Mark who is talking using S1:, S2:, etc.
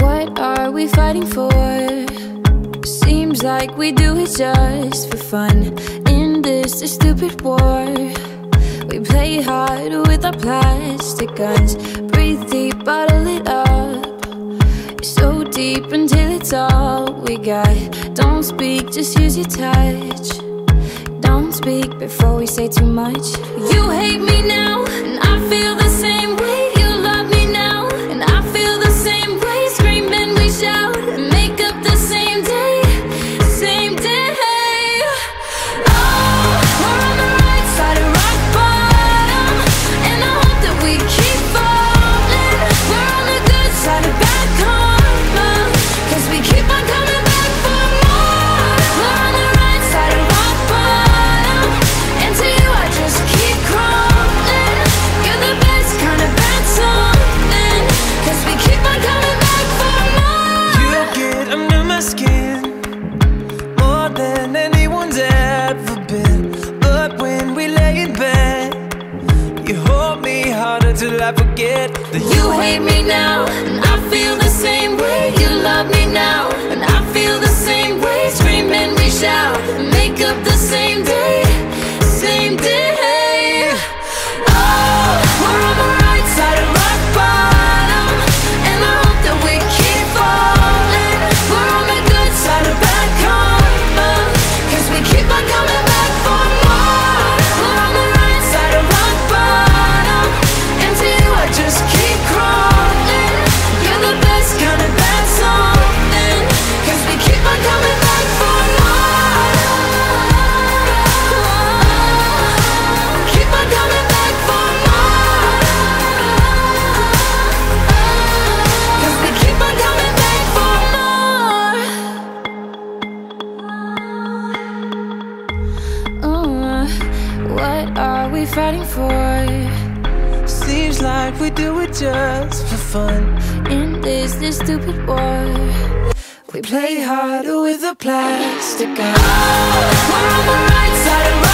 S1: What are we fighting for? Seems like we do it just for fun. In this stupid war, we play hard with our plastic guns. Breathe deep, bottle it up. So deep until it's all we got. Don't speak, just use your touch. Don't speak before we say too much. You hate me now, and I feel the same
S2: harder till I forget that
S1: You hate me now, and I feel the same way. You love me what are we fighting for?
S2: seems like we do it just for fun.
S1: In this, this stupid war.
S2: We play harder with a plastic gun.
S1: We're on the right side